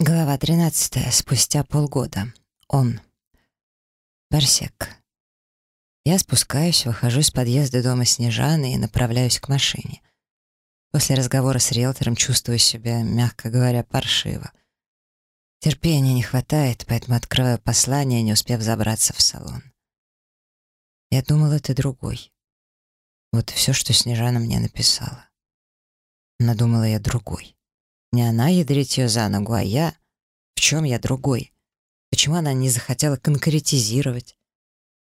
Глава 13. Спустя полгода. Он. Барсек. Я спускаюсь, выхожу из подъезда дома Снежаны и направляюсь к машине. После разговора с риэлтором чувствую себя, мягко говоря, паршиво. Терпения не хватает, поэтому открываю послание, не успев забраться в салон. Я думал, это другой. Вот все, что Снежана мне написала. Надумала я другой. Не она ядрит ее за ногу, а я. В чем я другой? Почему она не захотела конкретизировать?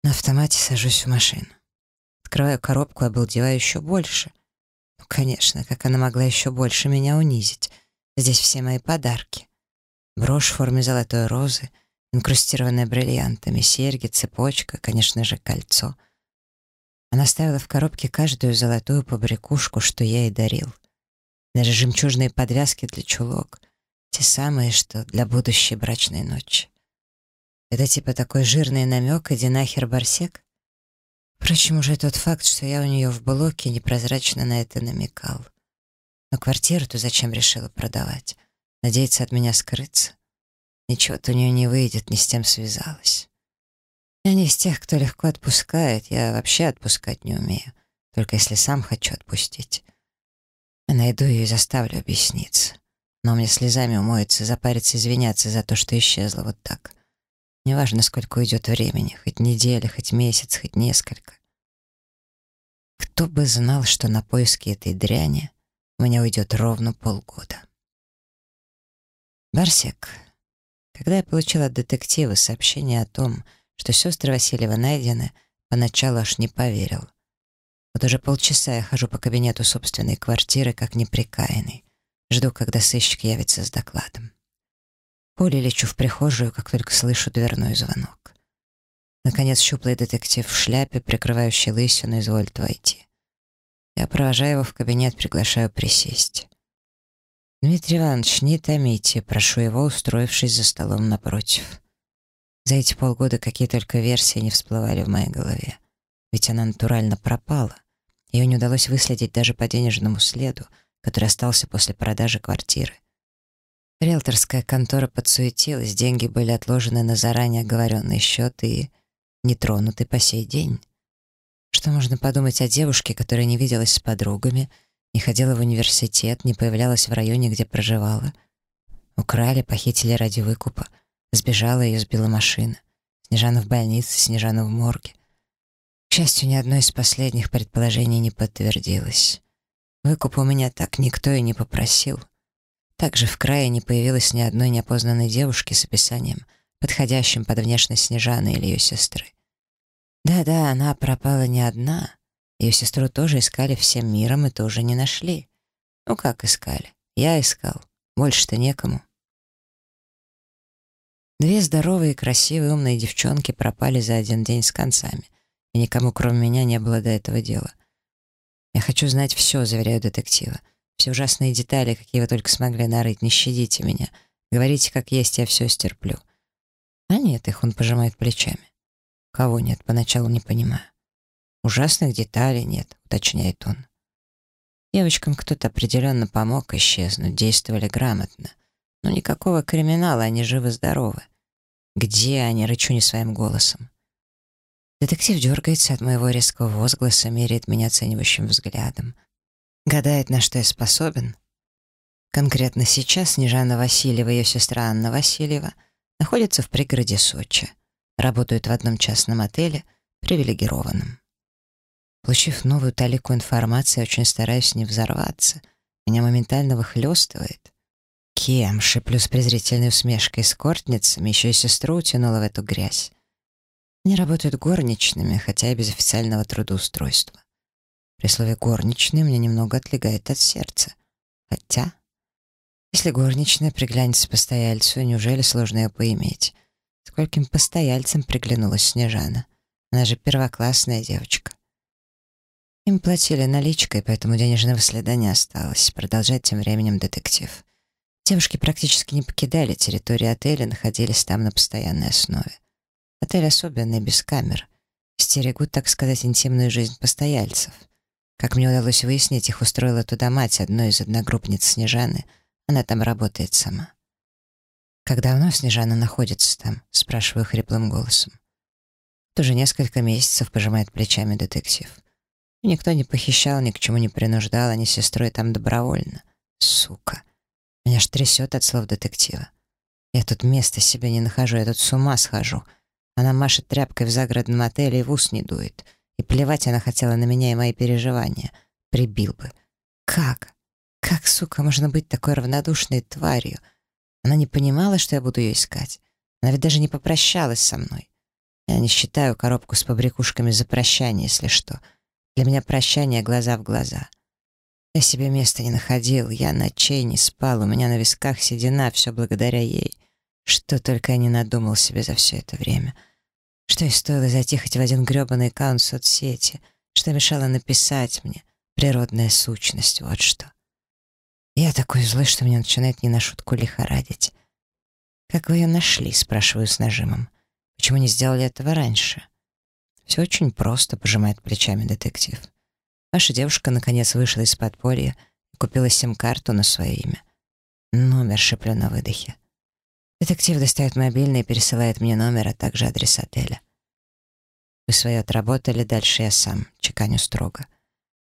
На автомате сажусь в машину. Открываю коробку, обалдеваю еще больше. Ну, конечно, как она могла еще больше меня унизить. Здесь все мои подарки. Брошь в форме золотой розы, инкрустированная бриллиантами, серьги, цепочка, конечно же, кольцо. Она ставила в коробке каждую золотую побрякушку, что я ей дарил. Даже жемчужные подвязки для чулок. Те самые, что для будущей брачной ночи. Это типа такой жирный намек, иди нахер, барсек? Впрочем, уже тот факт, что я у нее в блоке, непрозрачно на это намекал. Но квартиру-то зачем решила продавать? Надеется от меня скрыться? Ничего-то у нее не выйдет, не с тем связалась. Я не из тех, кто легко отпускает, я вообще отпускать не умею, только если сам хочу отпустить. Найду ее и заставлю объясниться. Но мне слезами умоется, запариться, извиняться за то, что исчезла вот так. Неважно, сколько уйдет времени, хоть неделя, хоть месяц, хоть несколько. Кто бы знал, что на поиски этой дряни у меня уйдет ровно полгода. Барсек. Когда я получила от детектива сообщение о том, что сестры Васильева найдены, поначалу аж не поверил. Вот уже полчаса я хожу по кабинету собственной квартиры, как неприкаянный. Жду, когда сыщик явится с докладом. Пулей лечу в прихожую, как только слышу дверной звонок. Наконец, щуплый детектив в шляпе, прикрывающий лысину, изволит войти. Я провожаю его в кабинет, приглашаю присесть. «Дмитрий Иванович, не томите, прошу его, устроившись за столом напротив. За эти полгода какие только версии не всплывали в моей голове. Ведь она натурально пропала. Ее не удалось выследить даже по денежному следу, который остался после продажи квартиры. Риэлторская контора подсуетилась, деньги были отложены на заранее оговоренный счет и не тронуты по сей день. Что можно подумать о девушке, которая не виделась с подругами, не ходила в университет, не появлялась в районе, где проживала? Украли, похитили ради выкупа. Сбежала, ее сбила машина. Снежана в больнице, Снежана в морге. Счастью, ни одно из последних предположений не подтвердилось. Выкуп у меня так никто и не попросил. Также в крае не появилось ни одной неопознанной девушки с описанием, подходящим под внешность Снежаны или ее сестры. Да-да, она пропала не одна. Ее сестру тоже искали всем миром и тоже не нашли. Ну как искали? Я искал. Больше-то некому. Две здоровые, красивые, умные девчонки пропали за один день с концами — и никому, кроме меня, не было до этого дела. Я хочу знать все, заверяю детектива. Все ужасные детали, какие вы только смогли нарыть, не щадите меня. Говорите, как есть, я все стерплю. А нет, их он пожимает плечами. Кого нет, поначалу не понимаю. Ужасных деталей нет, уточняет он. Девочкам кто-то определенно помог исчезнуть, действовали грамотно. Но никакого криминала, они живы-здоровы. Где они, рычу не своим голосом. Детектив дергается от моего резкого возгласа, меряет меня оценивающим взглядом. Гадает, на что я способен. Конкретно сейчас Снежана Васильева и ее сестра Анна Васильева находятся в пригороде Сочи. Работают в одном частном отеле, привилегированном. Получив новую талику информации, очень стараюсь не взорваться. Меня моментально выхлестывает. Кем, шиплю с презрительной усмешкой, с кортницами, еще и сестру утянула в эту грязь. Они работают горничными, хотя и без официального трудоустройства. При слове «горничные» мне немного отлегает от сердца. Хотя, если горничная приглянется постояльцу, неужели сложно ее поиметь? Скольким постояльцам приглянулась Снежана? Она же первоклассная девочка. Им платили наличкой, поэтому денежного следа не осталось. Продолжает тем временем детектив. Девушки практически не покидали территорию отеля, находились там на постоянной основе. Отель особенный, без камер. Стерегут, так сказать, интимную жизнь постояльцев. Как мне удалось выяснить, их устроила туда мать одной из одногруппниц Снежаны. Она там работает сама. «Как давно Снежана находится там?» — спрашиваю хриплым голосом. «Тоже несколько месяцев», — пожимает плечами детектив. «Никто не похищал, ни к чему не принуждал, они с сестрой там добровольно. Сука! Меня ж трясет от слов детектива. Я тут места себе не нахожу, я тут с ума схожу. Она машет тряпкой в загородном отеле и в ус не дует. И плевать она хотела на меня и мои переживания. Прибил бы. Как? Как, сука, можно быть такой равнодушной тварью? Она не понимала, что я буду ее искать. Она ведь даже не попрощалась со мной. Я не считаю коробку с побрякушками за прощание, если что. Для меня прощание глаза в глаза. Я себе места не находил, я ночей не спал, у меня на висках седина, все благодаря ей. Что только я не надумал себе за все это время. Что и стоило зайти хоть в один грёбаный аккаунт соцсети, что мешало написать мне. Природная сущность, вот что. Я такой злой, что меня начинает не на шутку лихорадить. «Как вы ее нашли?» — спрашиваю с нажимом. «Почему не сделали этого раньше?» «Все очень просто», — пожимает плечами детектив. «Ваша девушка наконец вышла из подполья и купила сим-карту на свое имя. Номер шеплю на выдохе. Детектив достает мобильный и пересылает мне номер, а также адрес отеля. Вы свое отработали, дальше я сам, чеканю строго.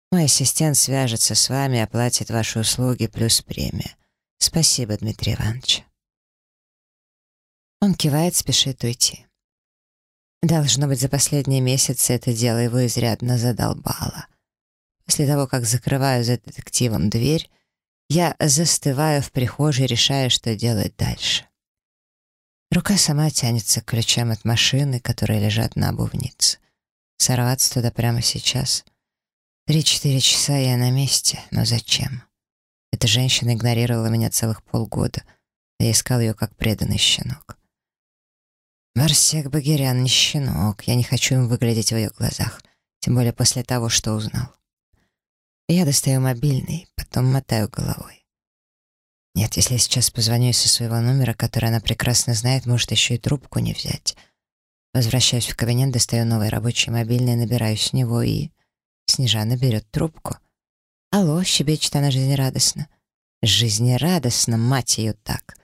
Мой ассистент свяжется с вами, оплатит ваши услуги плюс премия. Спасибо, Дмитрий Иванович. Он кивает, спешит уйти. Должно быть, за последние месяцы это дело его изрядно задолбало. После того, как закрываю за детективом дверь, я застываю в прихожей, решая, что делать дальше. Рука сама тянется к ключам от машины, которые лежат на обувнице. Сорваться туда прямо сейчас — Три-четыре часа я на месте, но зачем? Эта женщина игнорировала меня целых полгода. Я искал ее как преданный щенок. Барсек Багирян не щенок, я не хочу им выглядеть в ее глазах, тем более после того, что узнал. Я достаю мобильный, потом мотаю головой. Нет, если я сейчас позвоню со своего номера, который она прекрасно знает, может еще и трубку не взять. Возвращаюсь в кабинет, достаю новый рабочий мобильный, набираю с него и... Снежана берет трубку. «Алло», — щебечет она жизнерадостно. «Жизнерадостно, мать ее так!»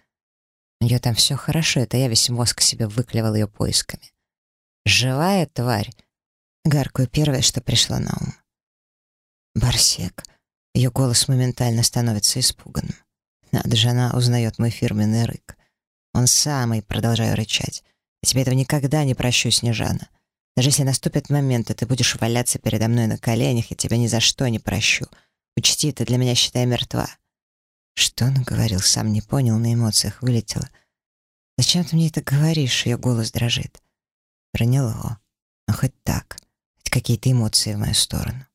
У нее там все хорошо, это я весь мозг себе выклевал ее поисками. «Живая тварь!» — гаркую первое, что пришло на ум. «Барсек». Ее голос моментально становится испуганным. Надо же, она узнает мой фирменный рык. Он самый, продолжаю рычать. Я тебе этого никогда не прощу, Снежана. Даже если наступит момент, и ты будешь валяться передо мной на коленях, я тебя ни за что не прощу. Учти, ты для меня, считай, мертва». Что он говорил, сам не понял, на эмоциях вылетело. «Зачем ты мне это говоришь?» Ее голос дрожит. Проняло. Ну, хоть так. Хоть какие-то эмоции в мою сторону.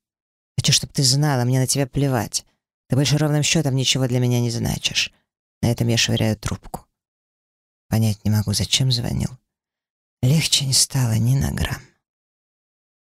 Хочу, чтобы ты знала, мне на тебя плевать. Ты больше ровным счетом ничего для меня не значишь. На этом я швыряю трубку. Понять не могу, зачем звонил. Легче не стало ни на грамм.